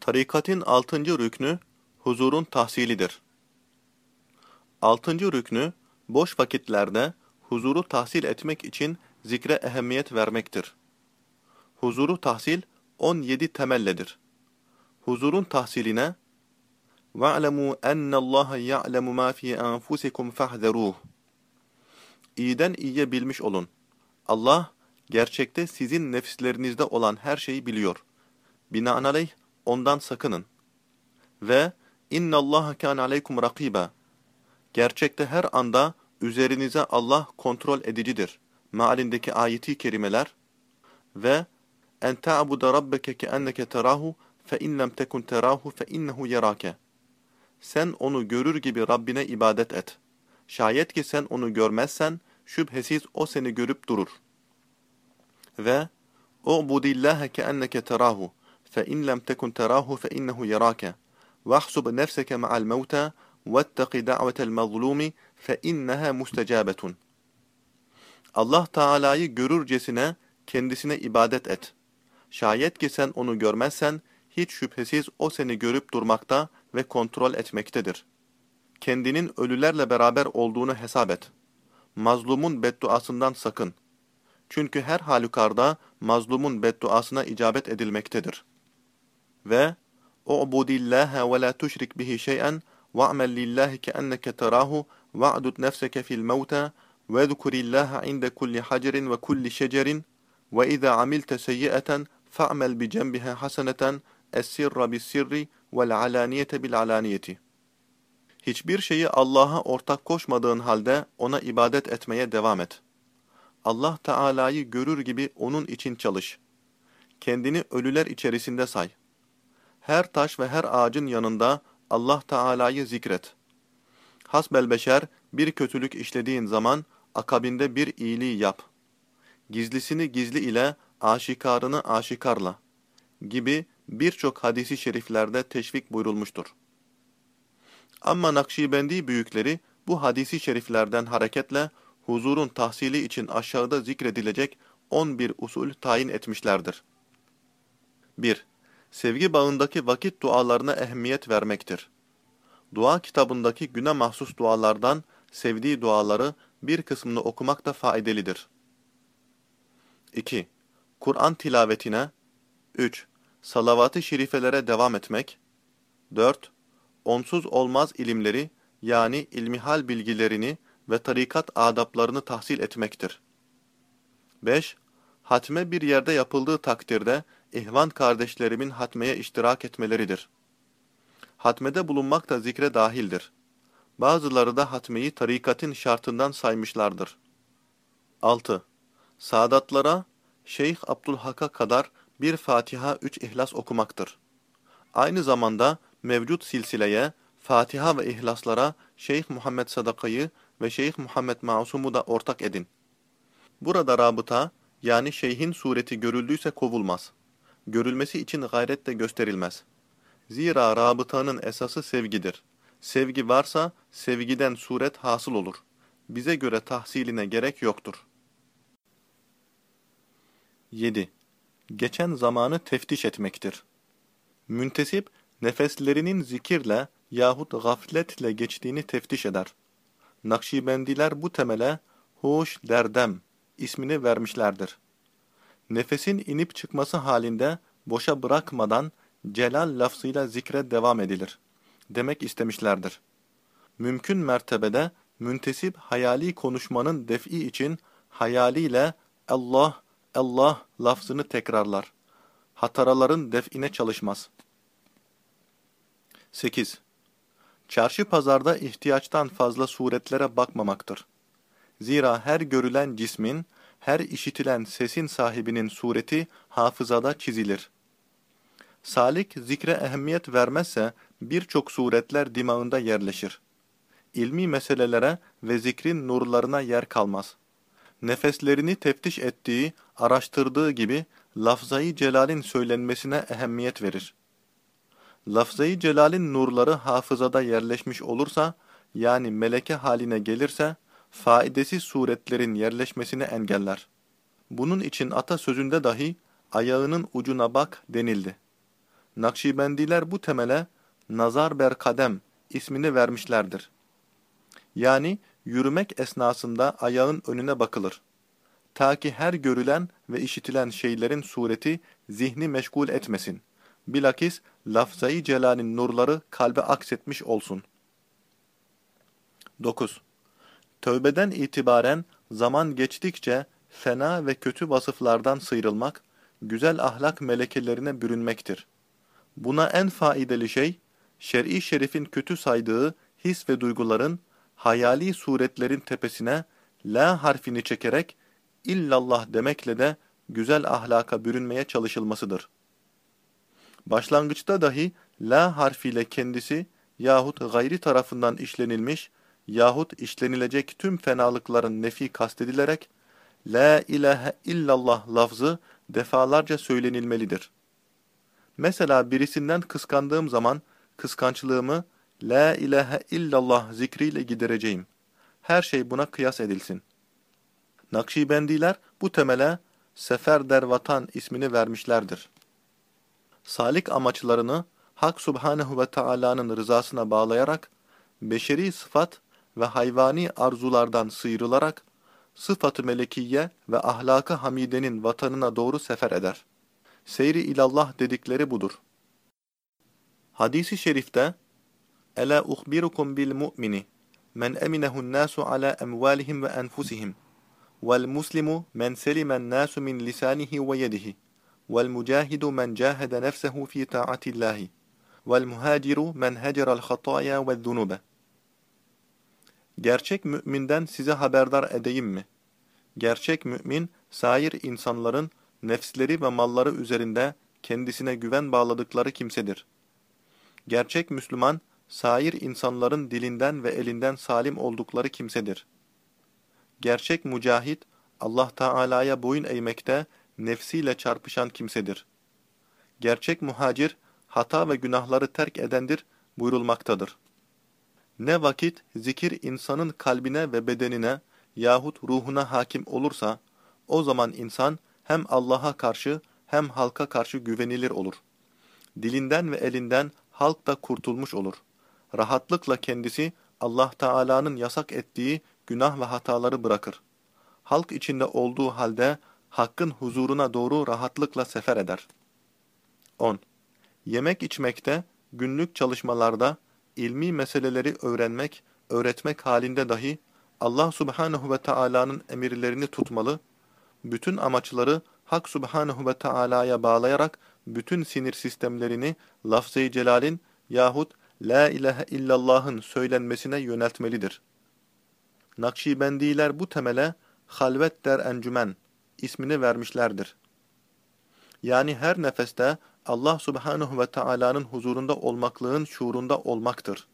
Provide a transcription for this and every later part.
Tarikatın altıncı rüknü, huzurun tahsilidir. Altıncı rüknü, boş vakitlerde huzuru tahsil etmek için zikre ehemmiyet vermektir. Huzuru tahsil 17 temelledir. Huzurun tahsiline وَاعْلَمُوا اَنَّ اللّٰهَ يَعْلَمُ مَا فِي أَنْفُسِكُمْ فَاحْذَرُوهُ İyiden iyiye bilmiş olun. Allah, gerçekte sizin nefislerinizde olan her şeyi biliyor. Binaenaleyh, ondan sakının. Ve inna Allah kan aleykum rakiba. Gerçekte her anda üzerinize Allah kontrol edicidir. Mealindeki ayeti kerimeler ve en ta'budu rabbeke keenneke terahu fe in lem tekun terahu fe innehu yerake. Sen onu görür gibi Rabbine ibadet et. Şayet ki sen onu görmezsen şüphesiz o seni görüp durur. Ve u'budillâhe keenneke terahu فإن لم تكن تراه فإنه يراك واحسب نفسك مع الموتى واتق دعوة المظلوم فإنها مستجابة Allah Teala'yı görürcesine kendisine ibadet et. Şayet ki sen onu görmezsen hiç şüphesiz o seni görüp durmakta ve kontrol etmektedir. Kendinin ölülerle beraber olduğunu hesap et. Mazlumun bedduasından sakın. Çünkü her halükarda mazlumun bedduasına icabet edilmektedir Ve u'budillaha ve la tuşrik bihi şey'en wa'mel lillahi keenneke terahu wa'dud nefseke fil mevta ve zukurillaha inde kulli hacerin ve kulli şecerin ve izâ amilte seyyi'eten fa'mel bi cembiha haseneten es-sirra bis-sirri vel alaniyete bil alaniyeti. Hiçbir şeyi Allah'a ortak koşmadığın halde ona ibadet etmeye devam et. Allah Teala'yı görür gibi onun için çalış. Kendini ölüler içerisinde say. Her taş ve her ağacın yanında Allah Teala'yı zikret. Hasbel beşer bir kötülük işlediğin zaman akabinde bir iyiliği yap. Gizlisini gizli ile aşikarını aşikarla gibi birçok hadisi şeriflerde teşvik buyurulmuştur. Ama Nakşibendi büyükleri bu hadisi şeriflerden hareketle huzurun tahsili için aşağıda zikredilecek 11 usul tayin etmişlerdir. 1 sevgi bağındaki vakit dualarına ehemmiyet vermektir. Dua kitabındaki güne mahsus dualardan sevdiği duaları bir kısmını okumak da faydalıdır. 2. Kur'an tilavetine 3. Salavat-ı şerifelere devam etmek 4. Onsuz olmaz ilimleri yani ilmihal bilgilerini ve tarikat adaplarını tahsil etmektir. 5. Hatme bir yerde yapıldığı takdirde ihvan kardeşlerimin hatmeye iştirak etmeleridir. Hatmede bulunmak da zikre dahildir. Bazıları da hatmeyi tarikatın şartından saymışlardır. 6. Sadatlara Şeyh Abdülhak'a kadar bir Fatiha üç İhlas okumaktır. Aynı zamanda mevcut silsileye, Fatiha ve İhlaslara Şeyh Muhammed Sadaka'yı ve Şeyh Muhammed Masum'u da ortak edin. Burada rabıta, yani şeyhin sureti görüldüyse kovulmaz görülmesi için gayret de gösterilmez. Zira rabıtanın esası sevgidir. Sevgi varsa sevgiden suret hasıl olur. Bize göre tahsiline gerek yoktur. 7. Geçen zamanı teftiş etmektir. Müntesip, nefeslerinin zikirle yahut gafletle geçtiğini teftiş eder. Nakşibendiler bu temele hoş derdem ismini vermişlerdir nefesin inip çıkması halinde boşa bırakmadan celal lafzıyla zikre devam edilir. Demek istemişlerdir. Mümkün mertebede müntesip hayali konuşmanın def'i için hayaliyle Allah, Allah lafzını tekrarlar. Hataraların def'ine çalışmaz. 8. Çarşı pazarda ihtiyaçtan fazla suretlere bakmamaktır. Zira her görülen cismin, her işitilen sesin sahibinin sureti hafızada çizilir. Salik zikre ehemmiyet vermezse birçok suretler dimağında yerleşir. İlmi meselelere ve zikrin nurlarına yer kalmaz. Nefeslerini teftiş ettiği, araştırdığı gibi lafzayı celalin söylenmesine ehemmiyet verir. Lafzayı celalin nurları hafızada yerleşmiş olursa, yani meleke haline gelirse, faidesiz suretlerin yerleşmesini engeller. Bunun için atasözünde dahi ayağının ucuna bak denildi. Nakşibendiler bu temele nazar ber kadem ismini vermişlerdir. Yani yürümek esnasında ayağın önüne bakılır. Ta ki her görülen ve işitilen şeylerin sureti zihni meşgul etmesin. Bilakis lafzayı celalin nurları kalbe aksetmiş olsun. 9. Tövbeden itibaren zaman geçtikçe fena ve kötü vasıflardan sıyrılmak, güzel ahlak melekelerine bürünmektir. Buna en faydalı şey, şer'i şerifin kötü saydığı his ve duyguların, hayali suretlerin tepesine la harfini çekerek illallah demekle de güzel ahlaka bürünmeye çalışılmasıdır. Başlangıçta dahi la harfiyle kendisi yahut gayri tarafından işlenilmiş yahut işlenilecek tüm fenalıkların nefi kastedilerek La ilahe illallah lafzı defalarca söylenilmelidir. Mesela birisinden kıskandığım zaman kıskançlığımı La ilahe illallah zikriyle gidereceğim. Her şey buna kıyas edilsin. Nakşibendiler bu temele Sefer Dervatan ismini vermişlerdir. Salik amaçlarını Hak Subhanehu ve Taala'nın rızasına bağlayarak beşeri sıfat ve hayvani arzulardan sıyrılarak sıfat-ı melekiye ve ahlakı hamidenin vatanına doğru sefer eder. Seyri ilallah dedikleri budur. Hadisi şerifte Ela uhbirukum bil mu'mini men eminehun nasu ala emvalihim ve enfusihim vel muslimu men selimen nasu min lisanihi ve yedihi vel mucahidu men cahede nefsehu fi ta'atillahi vel muhaciru men heceral hataya ve zunube Gerçek müminden size haberdar edeyim mi? Gerçek mümin, sair insanların nefsleri ve malları üzerinde kendisine güven bağladıkları kimsedir. Gerçek Müslüman, sair insanların dilinden ve elinden salim oldukları kimsedir. Gerçek mücahit, Allah Teala'ya boyun eğmekte, nefsiyle çarpışan kimsedir. Gerçek muhacir, hata ve günahları terk edendir buyurulmaktadır. Ne vakit zikir insanın kalbine ve bedenine yahut ruhuna hakim olursa, o zaman insan hem Allah'a karşı hem halka karşı güvenilir olur. Dilinden ve elinden halk da kurtulmuş olur. Rahatlıkla kendisi Allah Teala'nın yasak ettiği günah ve hataları bırakır. Halk içinde olduğu halde hakkın huzuruna doğru rahatlıkla sefer eder. 10. Yemek içmekte, günlük çalışmalarda, ilmi meseleleri öğrenmek, öğretmek halinde dahi Allah subhanehu ve Taala'nın emirlerini tutmalı, bütün amaçları Hak subhanehu ve Taala'ya bağlayarak bütün sinir sistemlerini lafz-ı celalin yahut La ilahe illallah'ın söylenmesine yöneltmelidir. Nakşibendiler bu temele halvet der encümen ismini vermişlerdir. Yani her nefeste Allah subhanehu ve Taala'nın huzurunda olmaklığın şuurunda olmaktır.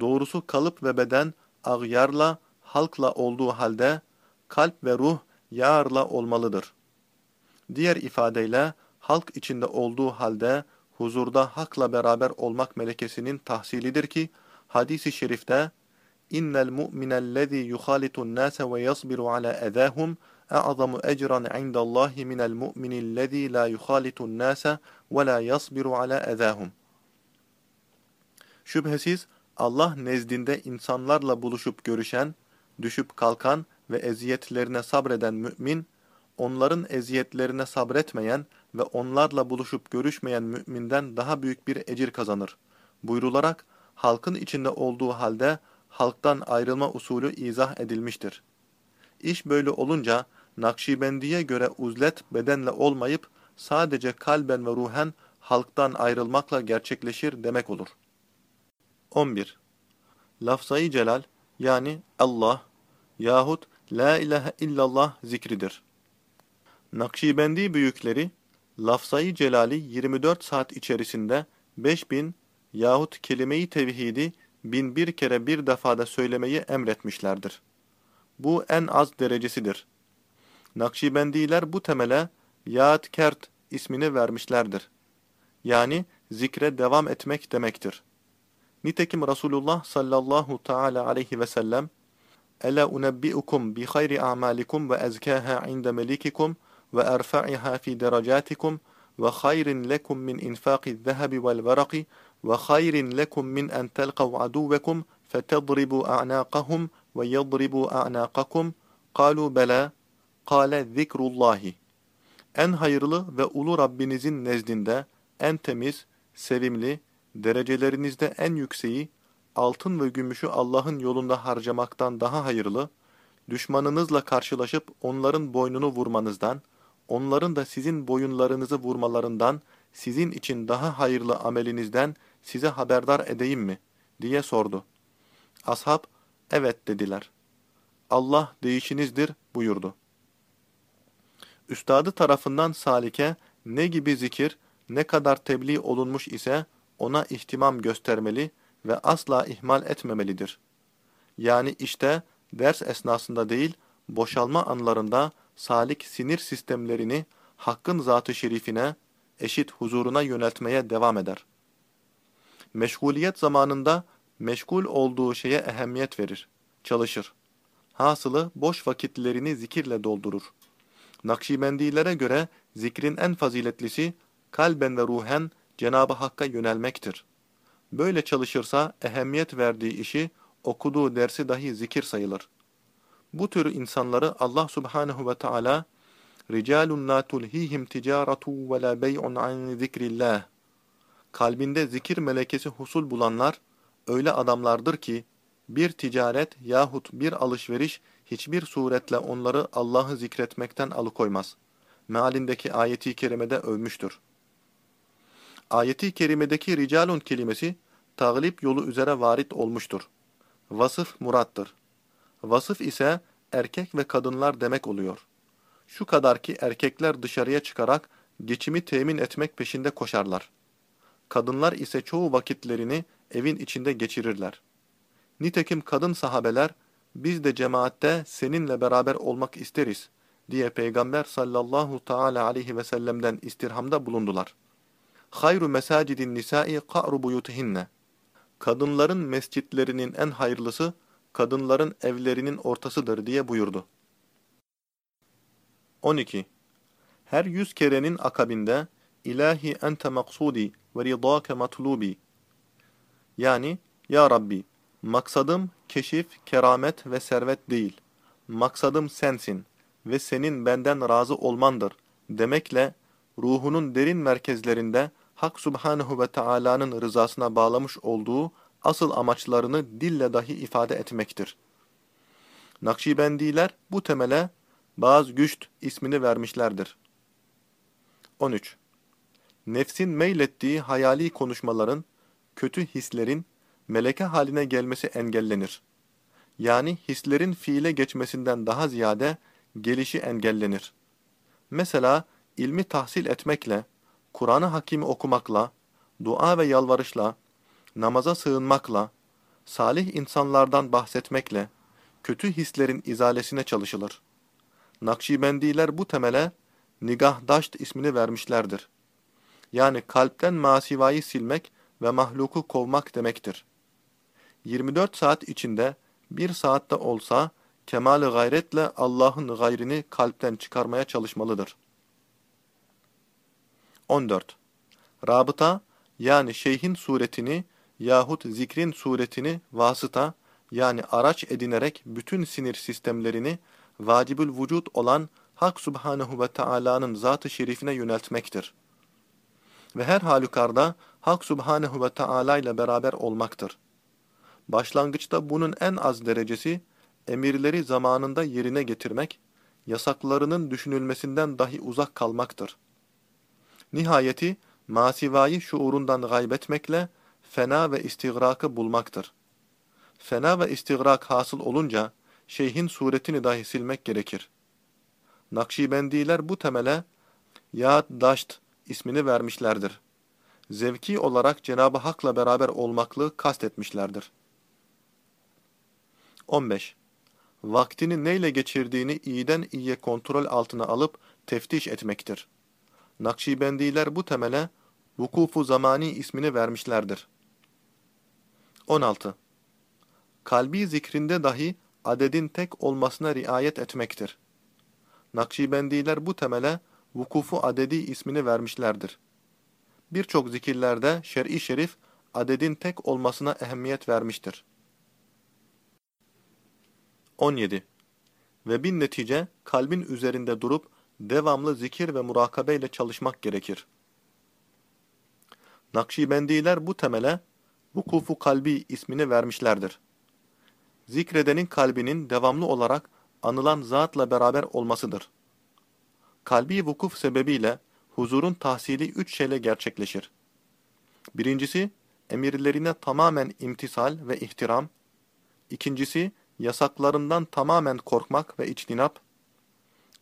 Doğrusu kalıp ve beden ağyarla, halkla olduğu halde kalp ve ruh yağarla olmalıdır. Diğer ifadeyle halk içinde olduğu halde huzurda hakla beraber olmak melekesinin tahsilidir ki hadisi şerifte innel mu'minellezî yuhalitun nâse ve yasbiru ala ezâhum اَعْظَمُ اَجْرًا عِنْدَ اللّٰهِ مِنَ الْمُؤْمِنِ الَّذ۪ي لَا يُخَالِتُ النَّاسَ وَلَا يَصْبِرُ عَلَى اَذَاهُمْ Şüphesiz Allah nezdinde insanlarla buluşup görüşen, düşüp kalkan ve eziyetlerine sabreden mümin, onların eziyetlerine sabretmeyen ve onlarla buluşup görüşmeyen müminden daha büyük bir ecir kazanır. Buyrularak, halkın içinde olduğu halde halktan ayrılma usulü izah edilmiştir. İş böyle olunca, Nakşibendi'ye göre uzlet bedenle olmayıp sadece kalben ve ruhen halktan ayrılmakla gerçekleşir demek olur. 11. Lafzayı celal yani Allah yahut La ilahe illallah zikridir. Nakşibendi büyükleri lafzayı celali 24 saat içerisinde 5000 yahut kelime-i tevhidi bin bir kere bir defada söylemeyi emretmişlerdir. Bu en az derecesidir. Nakşibendiler bu temele Yaat Kert ismini vermişlerdir. Yani zikre devam etmek demektir. Nitekim Resulullah sallallahu taala aleyhi ve sellem Ela unebbi'ukum bi hayri a'malikum ve ezkaha inde melikikum ve erfa'iha fi derecatikum ve hayrin lekum min infaqi zehebi vel veraki ve hayrin lekum min en telkav aduvekum fetedribu a'naqahum ve yedribu a'naqakum kalu bela Kale zikrullahi. En hayırlı ve ulu Rabbinizin nezdinde en temiz, sevimli, derecelerinizde en yükseği, altın ve gümüşü Allah'ın yolunda harcamaktan daha hayırlı, düşmanınızla karşılaşıp onların boynunu vurmanızdan, onların da sizin boyunlarınızı vurmalarından, sizin için daha hayırlı amelinizden size haberdar edeyim mi? diye sordu. Ashab, evet dediler. Allah değişinizdir buyurdu. Üstadı tarafından salike ne gibi zikir, ne kadar tebliğ olunmuş ise ona ihtimam göstermeli ve asla ihmal etmemelidir. Yani işte ders esnasında değil, boşalma anlarında salik sinir sistemlerini Hakk'ın zatı şerifine, eşit huzuruna yöneltmeye devam eder. Meşguliyet zamanında meşgul olduğu şeye ehemmiyet verir, çalışır. Hasılı boş vakitlerini zikirle doldurur. Nakşibendilere göre zikrin en faziletlisi kalben ve ruhen Cenab-ı Hakk'a yönelmektir. Böyle çalışırsa ehemmiyet verdiği işi, okuduğu dersi dahi zikir sayılır. Bu tür insanları Allah Subhanahu ve Teala ricalun la tulhihim ticaretu ve la bey'un an zikrillah. Kalbinde zikir melekesi husul bulanlar öyle adamlardır ki bir ticaret yahut bir alışveriş hiçbir suretle onları Allah'ı zikretmekten alıkoymaz. Mealindeki ayeti kerimede övmüştür. Ayeti kerimedeki ricalun kelimesi, taglip yolu üzere varit olmuştur. Vasıf murattır. Vasıf ise erkek ve kadınlar demek oluyor. Şu kadar ki erkekler dışarıya çıkarak geçimi temin etmek peşinde koşarlar. Kadınlar ise çoğu vakitlerini evin içinde geçirirler. Nitekim kadın sahabeler, biz de cemaatte seninle beraber olmak isteriz diye Peygamber sallallahu teala aleyhi ve sellem'den istirhamda bulundular. Hayru mesacidin nisai ka'ru buyutihinne. Kadınların mescitlerinin en hayırlısı, kadınların evlerinin ortasıdır diye buyurdu. 12. Her yüz kerenin akabinde, İlahi ente maksudi ve ridâke matlubi. Yani, Ya Rabbi, maksadım keşif, keramet ve servet değil. Maksadım sensin ve senin benden razı olmandır demekle, ruhunun derin merkezlerinde Hak Subhanehu ve Taala'nın rızasına bağlamış olduğu asıl amaçlarını dille dahi ifade etmektir. Nakşibendiler bu temele bazı güçt ismini vermişlerdir. 13. Nefsin meylettiği hayali konuşmaların, kötü hislerin meleke haline gelmesi engellenir. Yani hislerin fiile geçmesinden daha ziyade gelişi engellenir. Mesela ilmi tahsil etmekle, Kur'an-ı Hakim'i okumakla, dua ve yalvarışla, namaza sığınmakla, salih insanlardan bahsetmekle, kötü hislerin izalesine çalışılır. Nakşibendiler bu temele nigahdaşt ismini vermişlerdir. Yani kalpten masivayı silmek ve mahluku kovmak demektir. 24 saat içinde bir saatte olsa kemal gayretle Allah'ın gayrini kalpten çıkarmaya çalışmalıdır. 14. Rabıta yani şeyhin suretini yahut zikrin suretini vasıta yani araç edinerek bütün sinir sistemlerini vacibül vücut olan Hak Subhanehu ve Taala'nın zat-ı şerifine yöneltmektir. Ve her halükarda Hak Subhanehu ve Taala ile beraber olmaktır. Başlangıçta bunun en az derecesi, emirleri zamanında yerine getirmek, yasaklarının düşünülmesinden dahi uzak kalmaktır. Nihayeti, masivayı şuurundan gaybetmekle fena ve istigrakı bulmaktır. Fena ve istigrak hasıl olunca, şeyhin suretini dahi silmek gerekir. Nakşibendiler bu temele, Yad Daşt ismini vermişlerdir. Zevki olarak Cenab-ı Hak'la beraber olmaklığı kastetmişlerdir. 15. Vaktini neyle geçirdiğini iyiden iyiye kontrol altına alıp teftiş etmektir. Nakşibendiler bu temele vukufu zamani ismini vermişlerdir. 16. Kalbi zikrinde dahi adedin tek olmasına riayet etmektir. Nakşibendiler bu temele vukufu adedi ismini vermişlerdir. Birçok zikirlerde şer'i şerif adedin tek olmasına ehemmiyet vermiştir. 17. Ve bin netice kalbin üzerinde durup devamlı zikir ve murakabe ile çalışmak gerekir. Nakşibendiler bu temele vukufu kalbi ismini vermişlerdir. Zikredenin kalbinin devamlı olarak anılan zatla beraber olmasıdır. Kalbi vukuf sebebiyle huzurun tahsili üç şeyle gerçekleşir. Birincisi, emirlerine tamamen imtisal ve ihtiram. İkincisi, yasaklarından tamamen korkmak ve içtinap.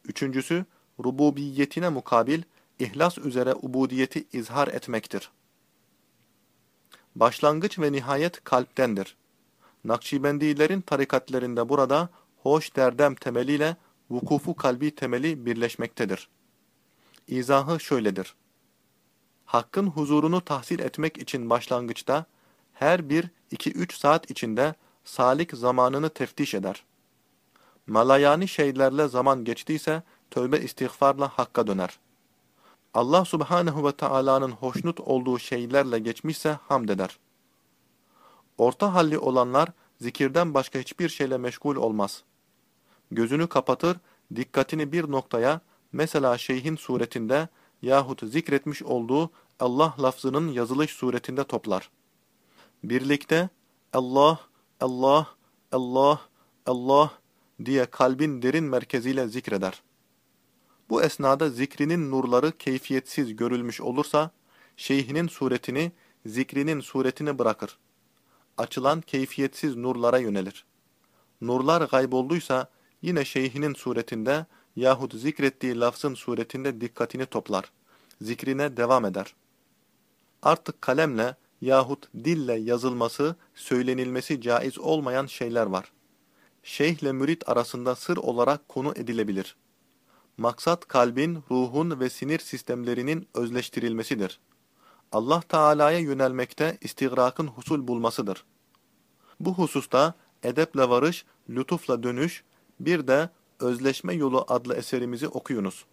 Üçüncüsü, rububiyetine mukabil, ihlas üzere ubudiyeti izhar etmektir. Başlangıç ve nihayet kalptendir. Nakşibendilerin tarikatlerinde burada hoş derdem temeliyle vukufu kalbi temeli birleşmektedir. İzahı şöyledir. Hakkın huzurunu tahsil etmek için başlangıçta her bir iki üç saat içinde salik zamanını teftiş eder. Malayani şeylerle zaman geçtiyse tövbe istiğfarla hakka döner. Allah subhanehu ve Taala'nın hoşnut olduğu şeylerle geçmişse hamd eder. Orta halli olanlar zikirden başka hiçbir şeyle meşgul olmaz. Gözünü kapatır, dikkatini bir noktaya, mesela şeyhin suretinde yahut zikretmiş olduğu Allah lafzının yazılış suretinde toplar. Birlikte Allah, Allah, Allah, Allah diye kalbin derin merkeziyle zikreder. Bu esnada zikrinin nurları keyfiyetsiz görülmüş olursa, şeyhinin suretini, zikrinin suretini bırakır. Açılan keyfiyetsiz nurlara yönelir. Nurlar kaybolduysa, yine şeyhinin suretinde yahut zikrettiği lafzın suretinde dikkatini toplar. Zikrine devam eder. Artık kalemle yahut dille yazılması, söylenilmesi caiz olmayan şeyler var. Şeyhle mürit arasında sır olarak konu edilebilir. Maksat kalbin, ruhun ve sinir sistemlerinin özleştirilmesidir. Allah Teala'ya yönelmekte istigrakın husul bulmasıdır. Bu hususta edeple varış, lütufla dönüş, bir de Özleşme Yolu adlı eserimizi okuyunuz.